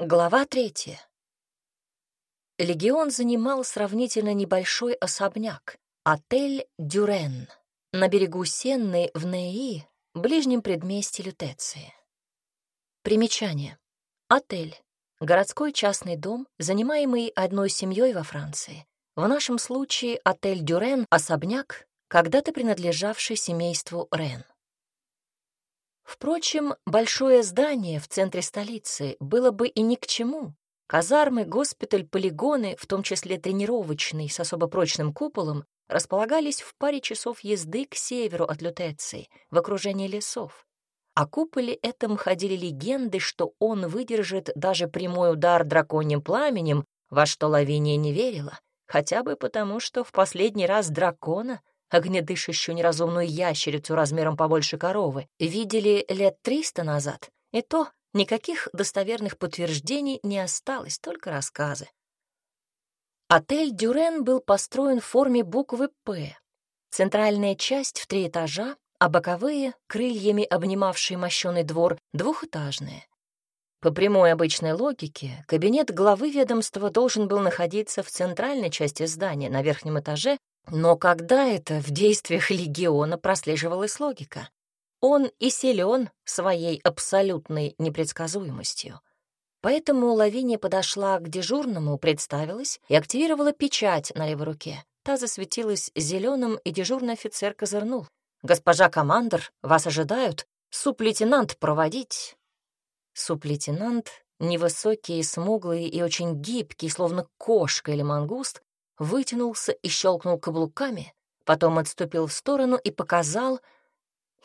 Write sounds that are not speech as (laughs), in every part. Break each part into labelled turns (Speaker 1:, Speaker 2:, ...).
Speaker 1: Глава третья. Легион занимал сравнительно небольшой особняк — отель «Дюрен» на берегу Сенны в Неи, ближнем предместье Лютеции. Примечание. Отель — городской частный дом, занимаемый одной семьей во Франции. В нашем случае отель «Дюрен» — особняк, когда-то принадлежавший семейству Рен. Впрочем, большое здание в центре столицы было бы и ни к чему. Казармы, госпиталь, полигоны, в том числе тренировочный с особо прочным куполом, располагались в паре часов езды к северу от Лютеции, в окружении лесов. О куполе этом ходили легенды, что он выдержит даже прямой удар драконьим пламенем, во что Лавиния не верила, хотя бы потому, что в последний раз дракона огнедышащую неразумную ящерицу размером побольше коровы, видели лет триста назад, и то никаких достоверных подтверждений не осталось, только рассказы. Отель «Дюрен» был построен в форме буквы «П». Центральная часть в три этажа, а боковые, крыльями обнимавшие мощеный двор, двухэтажные. По прямой обычной логике, кабинет главы ведомства должен был находиться в центральной части здания на верхнем этаже, но когда это в действиях легиона прослеживалась логика? Он и силен своей абсолютной непредсказуемостью. Поэтому Лавиния подошла к дежурному, представилась и активировала печать на левой руке. Та засветилась зеленым, и дежурный офицер козырнул. «Госпожа командор, вас ожидают. Суп-лейтенант проводить». Суп-лейтенант, невысокий, смуглый и очень гибкий, словно кошка или мангуст, вытянулся и щелкнул каблуками, потом отступил в сторону и показал...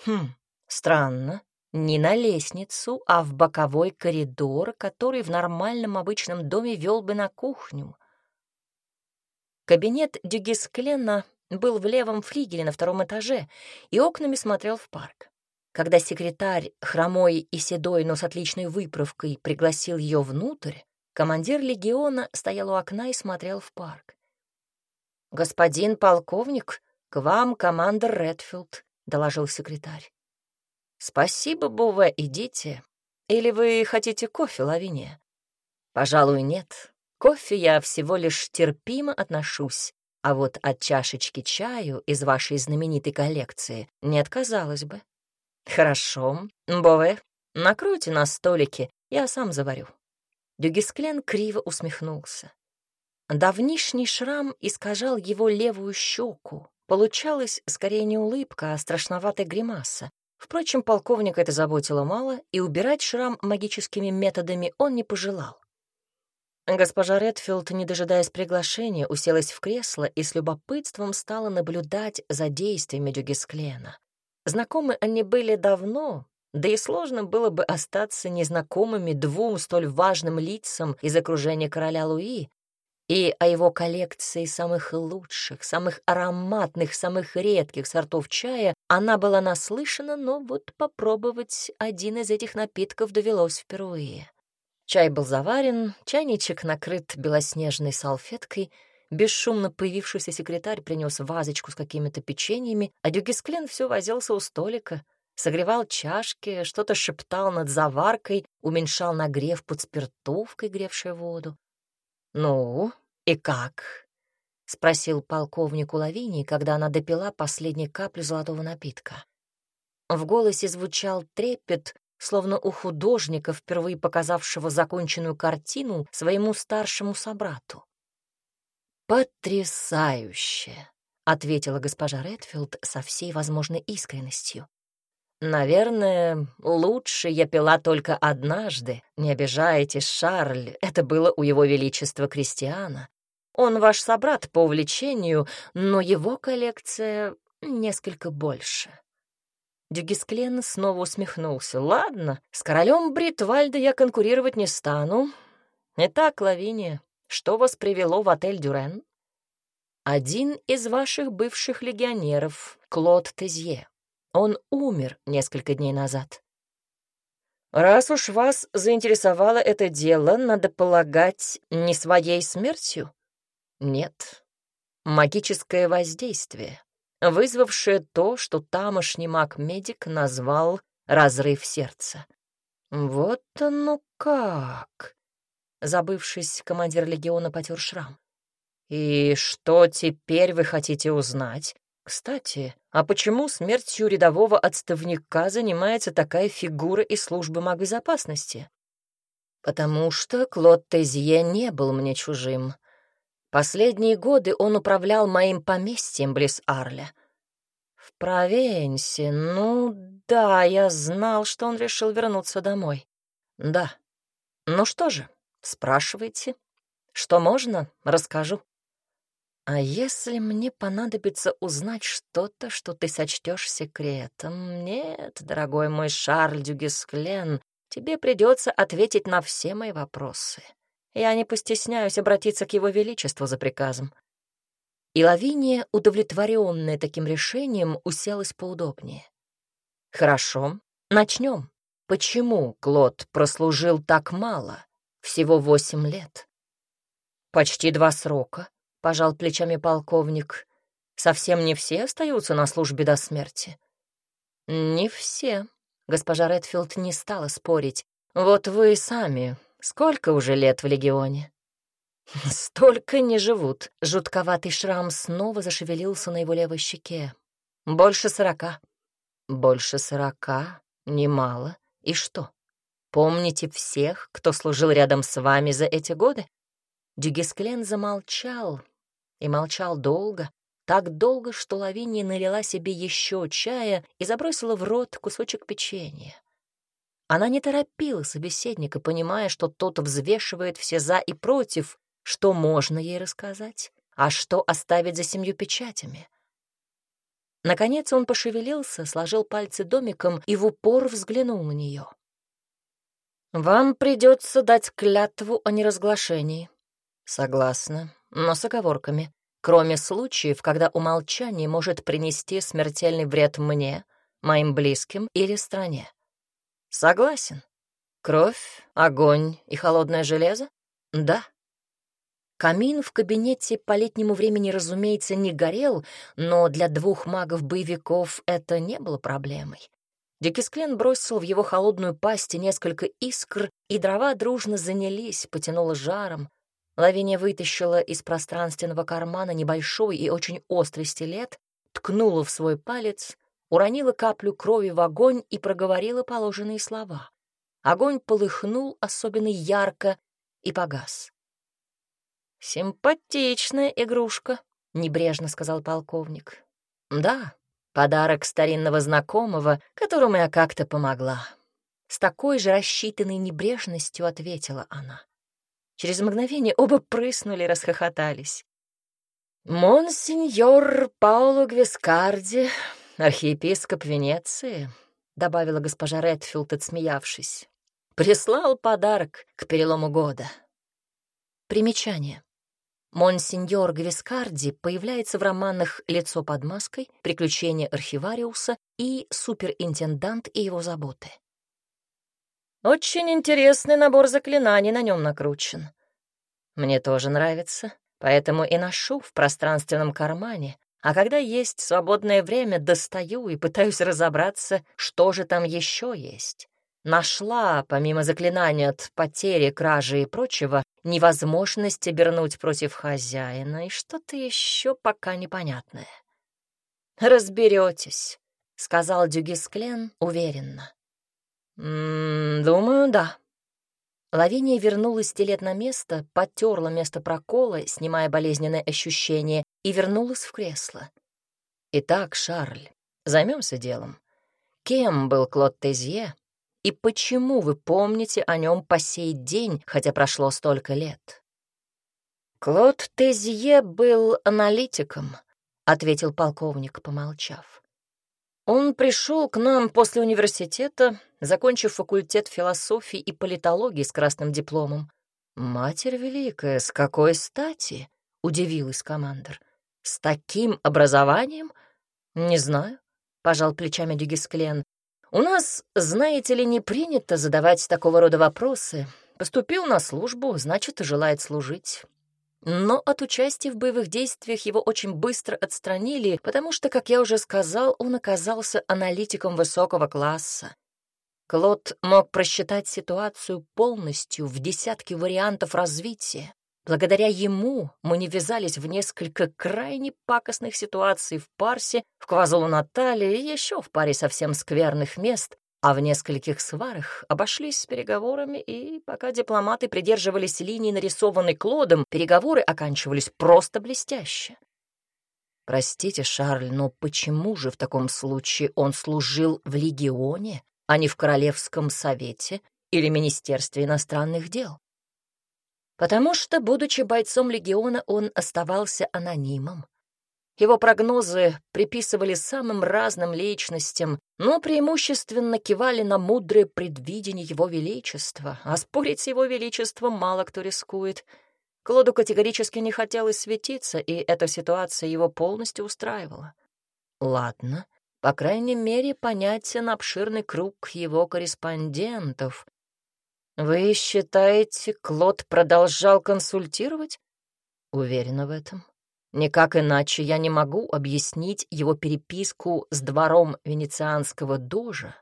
Speaker 1: Хм, странно, не на лестницу, а в боковой коридор, который в нормальном обычном доме вел бы на кухню. Кабинет Дюгисклена был в левом флигеле на втором этаже и окнами смотрел в парк. Когда секретарь, хромой и седой, но с отличной выправкой, пригласил ее внутрь, командир легиона стоял у окна и смотрел в парк. «Господин полковник, к вам командор Редфилд», — доложил секретарь. «Спасибо, Буве, идите. Или вы хотите кофе, Лавиния?» «Пожалуй, нет. Кофе я всего лишь терпимо отношусь, а вот от чашечки чаю из вашей знаменитой коллекции не отказалась бы». «Хорошо. Бове, накройте на столике, я сам заварю». Дюгисклен криво усмехнулся. Давнишний шрам искажал его левую щеку. Получалась скорее не улыбка, а страшноватая гримаса. Впрочем, полковник это заботило мало, и убирать шрам магическими методами он не пожелал. Госпожа Редфилд, не дожидаясь приглашения, уселась в кресло и с любопытством стала наблюдать за действиями Дюгисклена. Знакомы они были давно, да и сложно было бы остаться незнакомыми двум столь важным лицам из окружения короля Луи, и о его коллекции самых лучших, самых ароматных, самых редких сортов чая она была наслышана, но вот попробовать один из этих напитков довелось впервые. Чай был заварен, чайничек накрыт белоснежной салфеткой, бесшумно появившийся секретарь принес вазочку с какими-то печеньями, а Дюгисклен все возился у столика, согревал чашки, что-то шептал над заваркой, уменьшал нагрев под спиртовкой, гревшей воду. «Ну, и как?» — спросил полковник у Лавинии, когда она допила последней каплю золотого напитка. В голосе звучал трепет, словно у художника, впервые показавшего законченную картину своему старшему собрату. «Потрясающе!» — ответила госпожа Редфилд со всей возможной искренностью. «Наверное, лучше я пила только однажды. Не обижайтесь, Шарль, это было у его величества Кристиана. Он ваш собрат по увлечению, но его коллекция несколько больше». Дюгисклен снова усмехнулся. «Ладно, с королем Бритвальда я конкурировать не стану. Итак, Лавиния, что вас привело в отель Дюрен?» «Один из ваших бывших легионеров, Клод Тезье. Он умер несколько дней назад. Раз уж вас заинтересовало это дело, надо полагать, не своей смертью? Нет. Магическое воздействие, вызвавшее то, что тамошний маг-медик назвал разрыв сердца. Вот оно как! Забывшись, командир легиона потер шрам. «И что теперь вы хотите узнать? Кстати, а почему смертью рядового отставника занимается такая фигура из службы магбезопасности?» «Потому что Клод Тезье не был мне чужим. Последние годы он управлял моим поместьем близ Арля. В Провенсе, ну да, я знал, что он решил вернуться домой. Да. Ну что же, спрашивайте. Что можно, расскажу. А если мне понадобится узнать что-то, что ты сочтешь секретом? Нет, дорогой мой Шарль Дюгесклен, тебе придется ответить на все мои вопросы. Я не постесняюсь обратиться к его величеству за приказом. И Лавиния, удовлетворенная таким решением, уселась поудобнее. Хорошо, начнем. Почему Клод прослужил так мало, всего восемь лет? Почти два срока, пожал плечами полковник. Совсем не все остаются на службе до смерти. Не все. Госпожа Редфилд не стала спорить. Вот вы сами. Сколько уже лет в легионе? (laughs) Столько не живут. Жутковатый шрам снова зашевелился на его левой щеке. Больше сорока. Больше сорока? Немало. И что? Помните всех, кто служил рядом с вами за эти годы? Дюгесклен замолчал, и молчал долго, так долго, что Лавиния налила себе еще чая и забросила в рот кусочек печенья. Она не торопила собеседника, понимая, что тот взвешивает все «за» и «против», что можно ей рассказать, а что оставить за семью печатями. Наконец он пошевелился, сложил пальцы домиком и в упор взглянул на нее. «Вам придется дать клятву о неразглашении». «Согласна но с оговорками, кроме случаев, когда умолчание может принести смертельный вред мне, моим близким или стране. Согласен. Кровь, огонь и холодное железо? Да. Камин в кабинете по летнему времени, разумеется, не горел, но для двух магов-боевиков это не было проблемой. Дикисклен бросил в его холодную пасть несколько искр, и дрова дружно занялись, потянуло жаром. Лавиния вытащила из пространственного кармана небольшой и очень острый стилет, ткнула в свой палец, уронила каплю крови в огонь и проговорила положенные слова. Огонь полыхнул особенно ярко и погас. «Симпатичная игрушка», — небрежно сказал полковник. «Да, подарок старинного знакомого, которому я как-то помогла». С такой же рассчитанной небрежностью ответила она. Через мгновение оба прыснули расхохотались. «Монсеньор Пауло Гвискарди, архиепископ Венеции», — добавила госпожа Редфилд, отсмеявшись, — «прислал подарок к перелому года». Примечание. Монсеньор Гвискарди появляется в романах «Лицо под маской», «Приключения архивариуса» и «Суперинтендант и его заботы». Очень интересный набор заклинаний на нем накручен. Мне тоже нравится, поэтому и ношу в пространственном кармане, а когда есть свободное время, достаю и пытаюсь разобраться, что же там еще есть. Нашла, помимо заклинания от потери, кражи и прочего, невозможность обернуть против хозяина и что-то еще пока непонятное. «Разберетесь», — сказал Дюгисклен уверенно. «М -м, «Думаю, да». Лавиния вернула стилет на место, потерла место прокола, снимая болезненное ощущение, и вернулась в кресло. «Итак, Шарль, займемся делом. Кем был Клод Тезье, и почему вы помните о нем по сей день, хотя прошло столько лет?» «Клод Тезье был аналитиком», — ответил полковник, помолчав. Он пришел к нам после университета, закончив факультет философии и политологии с красным дипломом. «Матерь Великая, с какой стати?» — удивилась командир. «С таким образованием? Не знаю», — пожал плечами Дюгисклен. «У нас, знаете ли, не принято задавать такого рода вопросы. Поступил на службу, значит, и желает служить. Но от участия в боевых действиях его очень быстро отстранили, потому что, как я уже сказал, он оказался аналитиком высокого класса. Клод мог просчитать ситуацию полностью в десятки вариантов развития. Благодаря ему мы не ввязались в несколько крайне пакостных ситуаций в Парсе, в Квазулу-Натале и еще в паре совсем скверных мест, а в нескольких сварах обошлись с переговорами, и пока дипломаты придерживались линии, нарисованной Клодом, переговоры оканчивались просто блестяще. Простите, Шарль, но почему же в таком случае он служил в легионе, а не в Королевском совете или Министерстве иностранных дел? Потому что, будучи бойцом легиона, он оставался анонимом. Его прогнозы приписывали самым разным личностям, но преимущественно кивали на мудрое предвидение его величества, а спорить с его величеством мало кто рискует. Клоду категорически не хотелось светиться, и эта ситуация его полностью устраивала. Ладно, по крайней мере, понятен обширный круг его корреспондентов. Вы считаете, Клод продолжал консультировать? Уверена в этом. Никак иначе я не могу объяснить его переписку с двором венецианского дожа,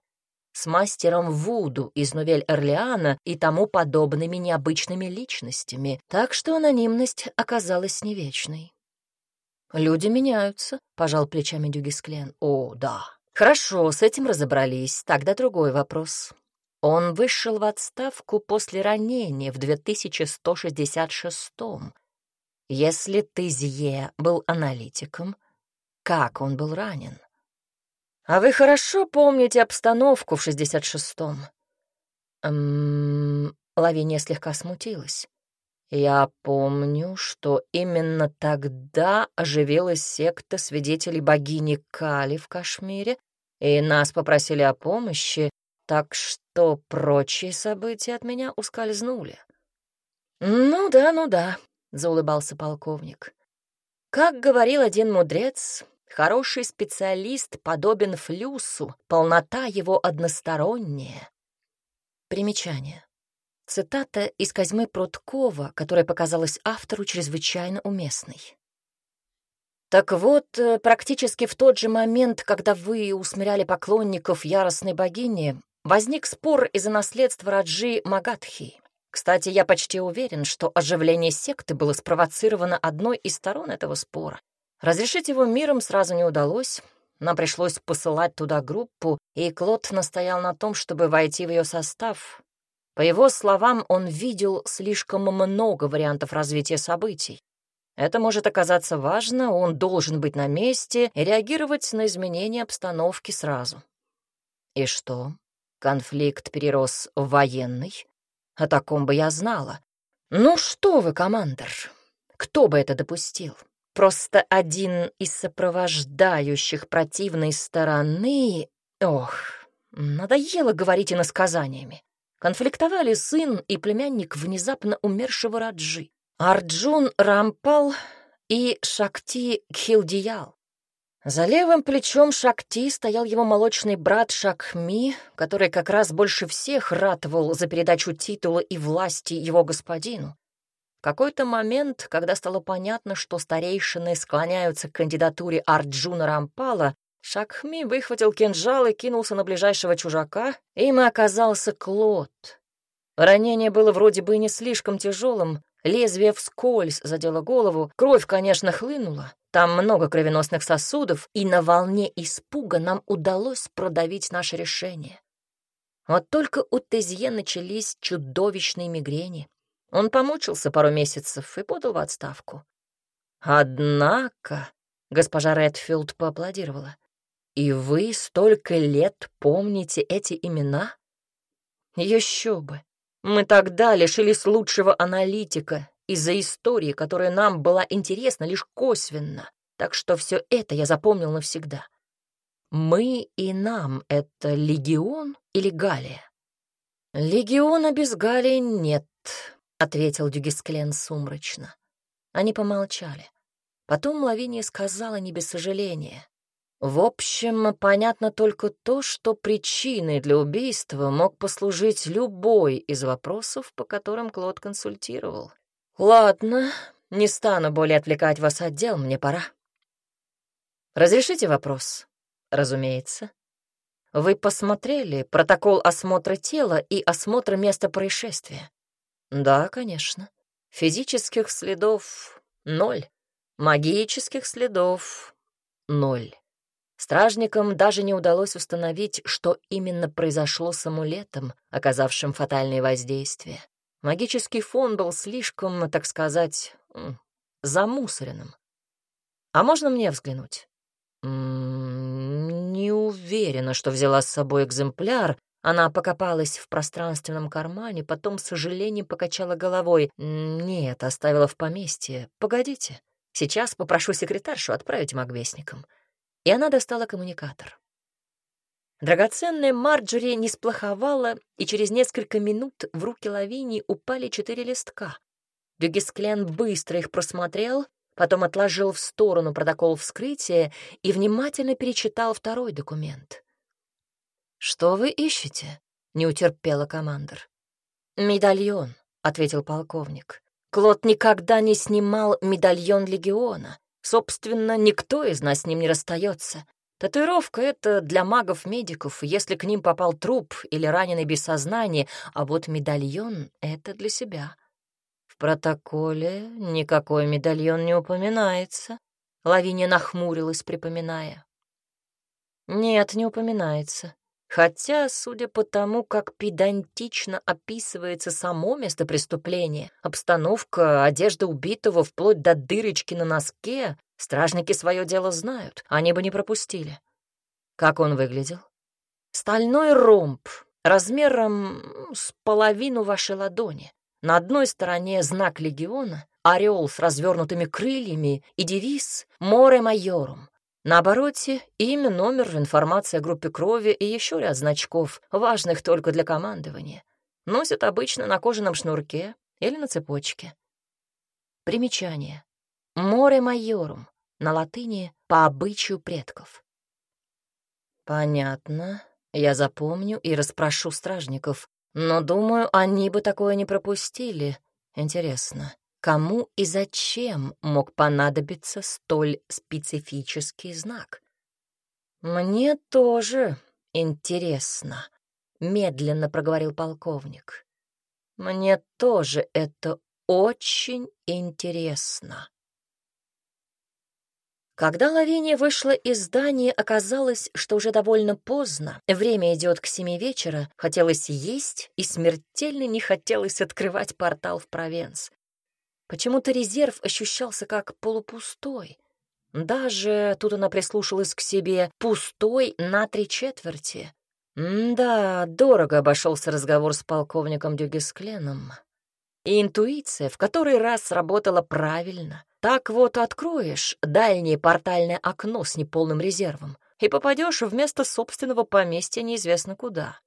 Speaker 1: с мастером Вуду из Новель-Орлеана и тому подобными необычными личностями, так что анонимность оказалась не вечной. «Люди меняются», — пожал плечами Дюгисклен. «О, да. Хорошо, с этим разобрались. Тогда другой вопрос. Он вышел в отставку после ранения в 2166-м. Если Тезье был аналитиком, как он был ранен? А вы хорошо помните обстановку в 66-м? Эм, Лавиния слегка смутилась. Я помню, что именно тогда оживилась секта свидетелей богини Кали в Кашмире, и нас попросили о помощи, так что прочие события от меня ускользнули. Ну да, ну да, — заулыбался полковник. «Как говорил один мудрец, хороший специалист подобен флюсу, полнота его односторонняя». Примечание. Цитата из Козьмы Пруткова, которая показалась автору чрезвычайно уместной. Так вот, э, практически в тот же момент, когда вы усмиряли поклонников яростной богини, возник спор из-за наследства Раджи Магадхи. Кстати, я почти уверен, что оживление секты было спровоцировано одной из сторон этого спора. Разрешить его миром сразу не удалось. Нам пришлось посылать туда группу, и Клод настоял на том, чтобы войти в ее состав. По его словам, он видел слишком много вариантов развития событий. Это может оказаться важно, он должен быть на месте и реагировать на изменения обстановки сразу. И что? Конфликт перерос в военный? О таком бы я знала. Ну что вы, командор, кто бы это допустил? Просто один из сопровождающих противной стороны... Ох, надоело говорить иносказаниями. Конфликтовали сын и племянник внезапно умершего Раджи. Арджун Рампал и Шакти Кхилдиял. За левым плечом Шакти стоял его молочный брат Шакми, который как раз больше всех ратовал за передачу титула и власти его господину. В какой-то момент, когда стало понятно, что старейшины склоняются к кандидатуре Арджуна Рампала, Шакми выхватил кинжал и кинулся на ближайшего чужака, им оказался Клод. Ранение было вроде бы не слишком тяжелым, лезвие вскользь задело голову, кровь, конечно, хлынула, там много кровеносных сосудов, и на волне испуга нам удалось продавить наше решение. Вот только у Тезье начались чудовищные мигрени. Он помучился пару месяцев и подал в отставку. Однако, госпожа Редфилд поаплодировала, и вы столько лет помните эти имена? Еще бы. Мы тогда лишились лучшего аналитика из-за истории, которая нам была интересна лишь косвенно. Так что все это я запомнил навсегда. Мы и нам — это легион или Галия? Легиона без Галии нет, — ответил Дюгисклен сумрачно. Они помолчали. Потом Лавиния сказала не без сожаления. В общем, понятно только то, что причиной для убийства мог послужить любой из вопросов, по которым Клод консультировал. «Ладно, не стану более отвлекать вас от дел, мне пора». «Разрешите вопрос?» «Разумеется». вы посмотрели протокол осмотра тела и осмотра места происшествия? Да, конечно. Физических следов — ноль. Магических следов — ноль. Стражникам даже не удалось установить, что именно произошло с амулетом, оказавшим фатальное воздействие. Магический фон был слишком, так сказать, замусоренным. А можно мне взглянуть? Не уверена, что взяла с собой экземпляр. Она покопалась в пространственном кармане, потом с сожалением покачала головой. Нет, оставила в поместье. Погодите. Сейчас попрошу секретаршу отправить магвестникам и она достала коммуникатор. Драгоценная Марджори не сплоховала, и через несколько минут в руки Лавини упали четыре листка. Дюгесклян быстро их просмотрел, потом отложил в сторону протокол вскрытия и внимательно перечитал второй документ. «Что вы ищете?» — не утерпела командор. «Медальон», — ответил полковник. «Клод никогда не снимал медальон легиона. Собственно, никто из нас с ним не расстается. Татуировка — это для магов-медиков, если к ним попал труп или раненый без сознания, а вот медальон — это для себя. В протоколе никакой медальон не упоминается. Лавиния нахмурилась, припоминая. Нет, не упоминается. Хотя, судя по тому, как педантично описывается само место преступления, обстановка, одежда убитого вплоть до дырочки на носке, стражники свое дело знают, они бы не пропустили. Как он выглядел? Стальной ромб, размером с половину вашей ладони. На одной стороне знак легиона, орел с развернутыми крыльями и девиз «Море майорум», на обороте имя, номер, информация о группе крови и еще ряд значков, важных только для командования. Носят обычно на кожаном шнурке или на цепочке. Примечание. Море майорум. На латыни «по обычаю предков». Понятно. Я запомню и расспрошу стражников. Но, думаю, они бы такое не пропустили. Интересно, Кому и зачем мог понадобиться столь специфический знак? «Мне тоже интересно», — медленно проговорил полковник. «Мне тоже это очень интересно». Когда Лавиния вышла из здания, оказалось, что уже довольно поздно, время идет к семи вечера, хотелось есть и смертельно не хотелось открывать портал в Провенс. Почему-то резерв ощущался как полупустой. Даже, тут она прислушалась к себе, пустой на три четверти. да, дорого обошелся разговор с полковником Дюгескленом. И интуиция в который раз сработала правильно. Так вот откроешь дальнее портальное окно с неполным резервом и попадешь вместо собственного поместья неизвестно куда.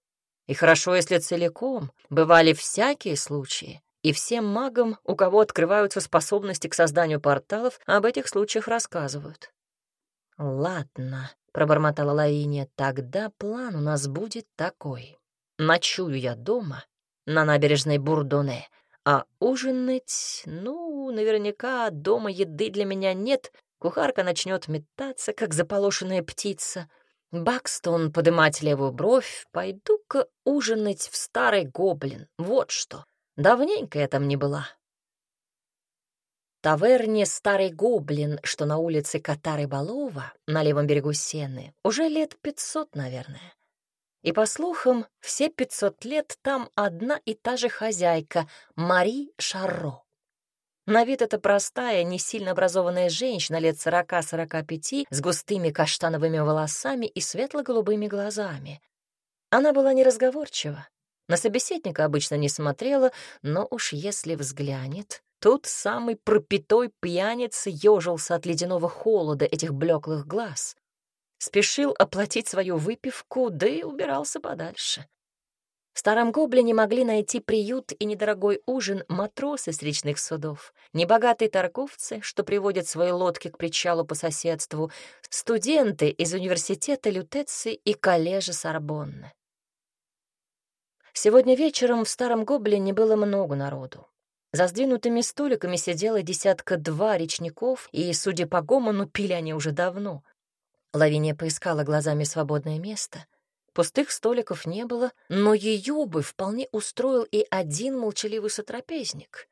Speaker 1: И хорошо, если целиком, бывали всякие случаи, и всем магам, у кого открываются способности к созданию порталов, об этих случаях рассказывают. «Ладно», — пробормотала Лавиния, — «тогда план у нас будет такой. Ночую я дома, на набережной Бурдоне, а ужинать, ну, наверняка дома еды для меня нет, кухарка начнет метаться, как заполошенная птица». Бакстон подымать левую бровь, пойду-ка ужинать в старый гоблин, вот что. Давненько я там не была. Таверне «Старый гоблин», что на улице Катары-Балова, на левом берегу Сены, уже лет пятьсот, наверное. И, по слухам, все пятьсот лет там одна и та же хозяйка — Мари Шарро. На вид это простая, не сильно образованная женщина лет сорока-сорока пяти с густыми каштановыми волосами и светло-голубыми глазами. Она была неразговорчива, на собеседника обычно не смотрела, но уж если взглянет, тут самый пропитой пьяница ежился от ледяного холода этих блеклых глаз. Спешил оплатить свою выпивку, да и убирался подальше. В старом гоблине могли найти приют и недорогой ужин матросы с речных судов, небогатые торговцы, что приводят свои лодки к причалу по соседству, студенты из университета Лютеции и коллежа Сорбонны. Сегодня вечером в Старом Гоблине было много народу. За сдвинутыми столиками сидело десятка-два речников, и, судя по гомону, пили они уже давно. Лавиния поискала глазами свободное место. Пустых столиков не было, но ее бы вполне устроил и один молчаливый сотрапезник.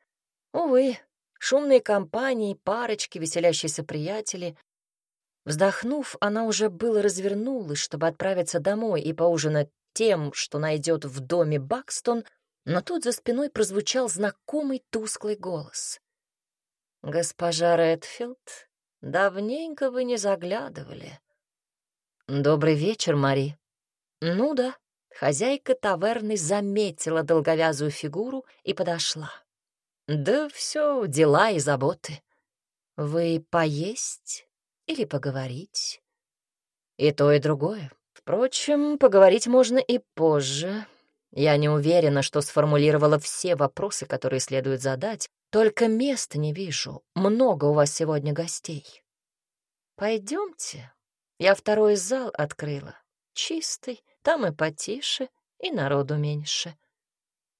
Speaker 1: Увы, шумные компании, парочки, веселящиеся приятели. Вздохнув, она уже было развернулась, чтобы отправиться домой и поужинать тем, что найдет в доме Бакстон, но тут за спиной прозвучал знакомый тусклый голос. «Госпожа Редфилд, давненько вы не заглядывали». «Добрый вечер, Мари». «Ну да». Хозяйка таверны заметила долговязую фигуру и подошла. «Да все дела и заботы. Вы поесть или поговорить?» «И то, и другое. Впрочем, поговорить можно и позже. Я не уверена, что сформулировала все вопросы, которые следует задать, только места не вижу. Много у вас сегодня гостей. Пойдемте. Я второй зал открыла. Чистый, там и потише, и народу меньше.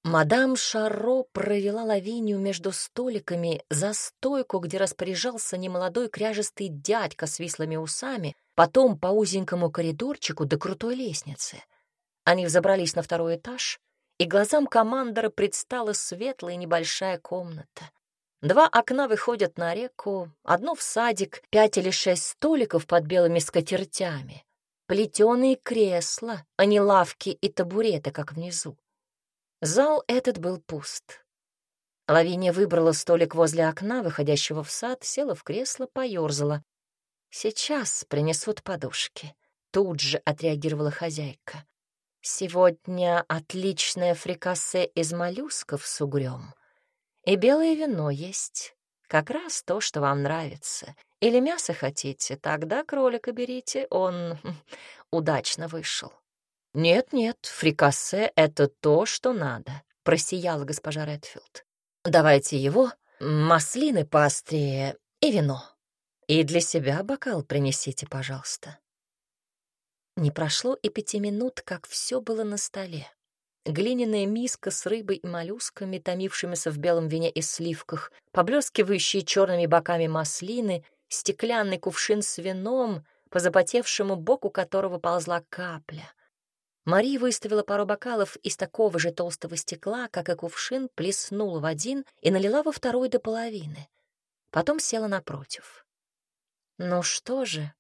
Speaker 1: Мадам Шаро провела лавинию между столиками за стойку, где распоряжался немолодой кряжестый дядька с вислыми усами, потом по узенькому коридорчику до крутой лестницы. Они взобрались на второй этаж, и глазам командора предстала светлая небольшая комната. Два окна выходят на реку, одно в садик, пять или шесть столиков под белыми скатертями, плетеные кресла, а не лавки и табуреты, как внизу. Зал этот был пуст. Лавиния выбрала столик возле окна, выходящего в сад, села в кресло, поёрзала. «Сейчас принесут подушки», — тут же отреагировала хозяйка. «Сегодня отличное фрикасе из моллюсков с угрём. И белое вино есть. Как раз то, что вам нравится. Или мясо хотите, тогда кролика берите, он удачно вышел». «Нет-нет, фрикасе — это то, что надо», — просияла госпожа Редфилд. «Давайте его, маслины поострее и вино. И для себя бокал принесите, пожалуйста». Не прошло и пяти минут, как все было на столе. Глиняная миска с рыбой и моллюсками, томившимися в белом вине и сливках, поблескивающие черными боками маслины, стеклянный кувшин с вином, по запотевшему боку которого ползла капля — Мария выставила пару бокалов из такого же толстого стекла, как и кувшин, плеснула в один и налила во второй до половины. Потом села напротив. «Ну что же,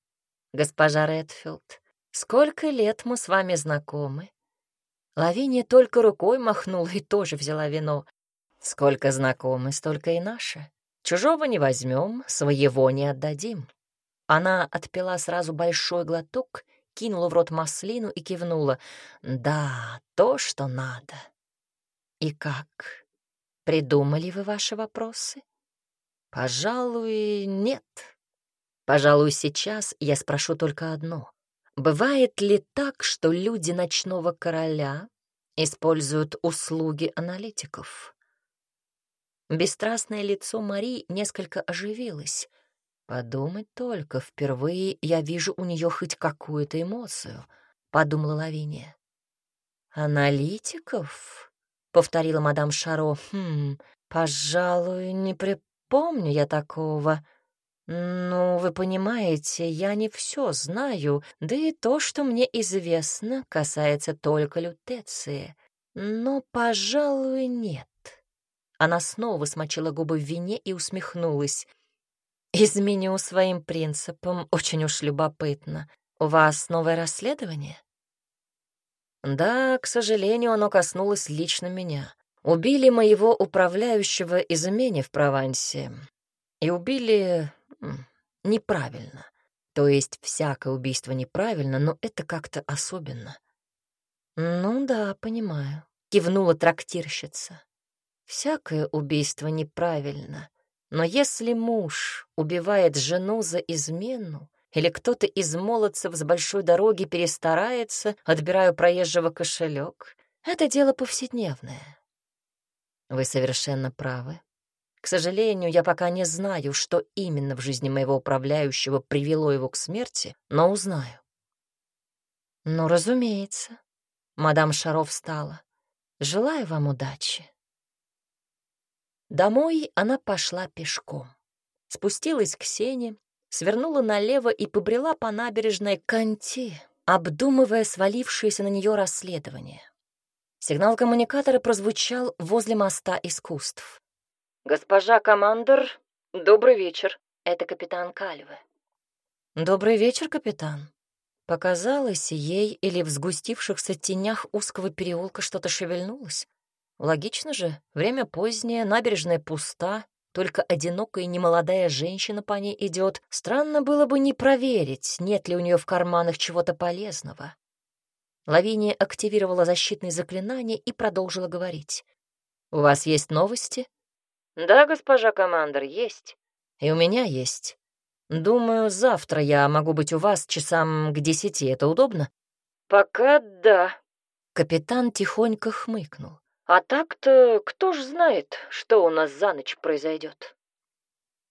Speaker 1: госпожа Редфилд, сколько лет мы с вами знакомы?» Лавиния только рукой махнула и тоже взяла вино. «Сколько знакомы, столько и наше. Чужого не возьмем, своего не отдадим». Она отпила сразу большой глоток кинула в рот маслину и кивнула. «Да, то, что надо». «И как? Придумали вы ваши вопросы?» «Пожалуй, нет. Пожалуй, сейчас я спрошу только одно. Бывает ли так, что люди ночного короля используют услуги аналитиков?» Бесстрастное лицо Мари несколько оживилось — Подумать только, впервые я вижу у нее хоть какую-то эмоцию, подумала Лавиния. Аналитиков? повторила мадам Шаро. Хм, пожалуй, не припомню я такого. Ну, вы понимаете, я не все знаю, да и то, что мне известно, касается только лютеции. Но, пожалуй, нет. Она снова смочила губы в вине и усмехнулась. Изменю своим принципам, очень уж любопытно. У вас новое расследование? Да, к сожалению, оно коснулось лично меня. Убили моего управляющего измене в Провансе. И убили неправильно. То есть всякое убийство неправильно, но это как-то особенно. Ну да, понимаю. Кивнула трактирщица. Всякое убийство неправильно. Но если муж убивает жену за измену, или кто-то из молодцев с большой дороги перестарается, отбирая проезжего кошелек, это дело повседневное. Вы совершенно правы. К сожалению, я пока не знаю, что именно в жизни моего управляющего привело его к смерти, но узнаю. Ну, разумеется. Мадам Шаров встала. Желаю вам удачи. Домой она пошла пешком. Спустилась к сене, свернула налево и побрела по набережной Канти, обдумывая свалившееся на нее расследование. Сигнал коммуникатора прозвучал возле моста искусств. «Госпожа командор, добрый вечер. Это капитан Кальве». «Добрый вечер, капитан». Показалось ей или в сгустившихся тенях узкого переулка что-то шевельнулось. Логично же, время позднее, набережная пуста, только одинокая немолодая женщина по ней идет. Странно было бы не проверить, нет ли у нее в карманах чего-то полезного. Лавиния активировала защитные заклинания и продолжила говорить. «У вас есть новости?» «Да, госпожа командор, есть. И у меня есть. Думаю, завтра я могу быть у вас часам к десяти. Это удобно?» «Пока да». Капитан тихонько хмыкнул. «А так-то кто ж знает, что у нас за ночь произойдет?»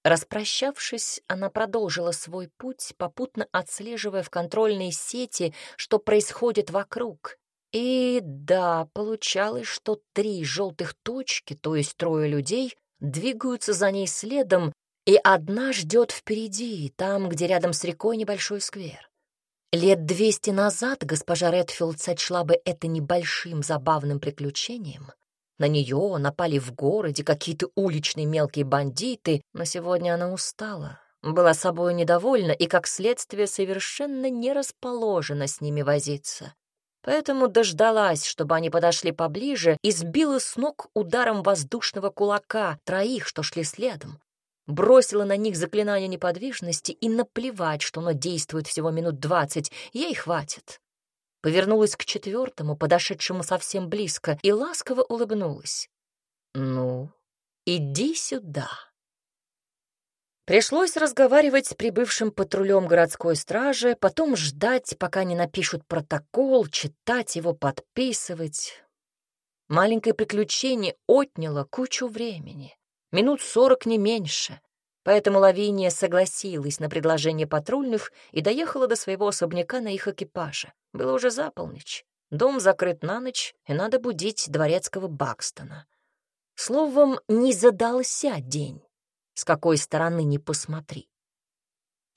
Speaker 1: Распрощавшись, она продолжила свой путь, попутно отслеживая в контрольной сети, что происходит вокруг. И да, получалось, что три желтых точки, то есть трое людей, двигаются за ней следом, и одна ждет впереди, там, где рядом с рекой небольшой сквер. Лет двести назад госпожа Редфилд сочла бы это небольшим забавным приключением, на нее напали в городе какие-то уличные мелкие бандиты, но сегодня она устала, была собой недовольна и, как следствие, совершенно не расположена с ними возиться. Поэтому дождалась, чтобы они подошли поближе, и сбила с ног ударом воздушного кулака троих, что шли следом. Бросила на них заклинание неподвижности и наплевать, что оно действует всего минут двадцать, ей хватит повернулась к четвертому, подошедшему совсем близко, и ласково улыбнулась. «Ну, иди сюда». Пришлось разговаривать с прибывшим патрулем городской стражи, потом ждать, пока не напишут протокол, читать его, подписывать. Маленькое приключение отняло кучу времени, минут сорок не меньше. Поэтому Лавиния согласилась на предложение патрульных и доехала до своего особняка на их экипаже. Было уже за полночь. Дом закрыт на ночь, и надо будить дворецкого Бакстона. Словом, не задался день, с какой стороны ни посмотри.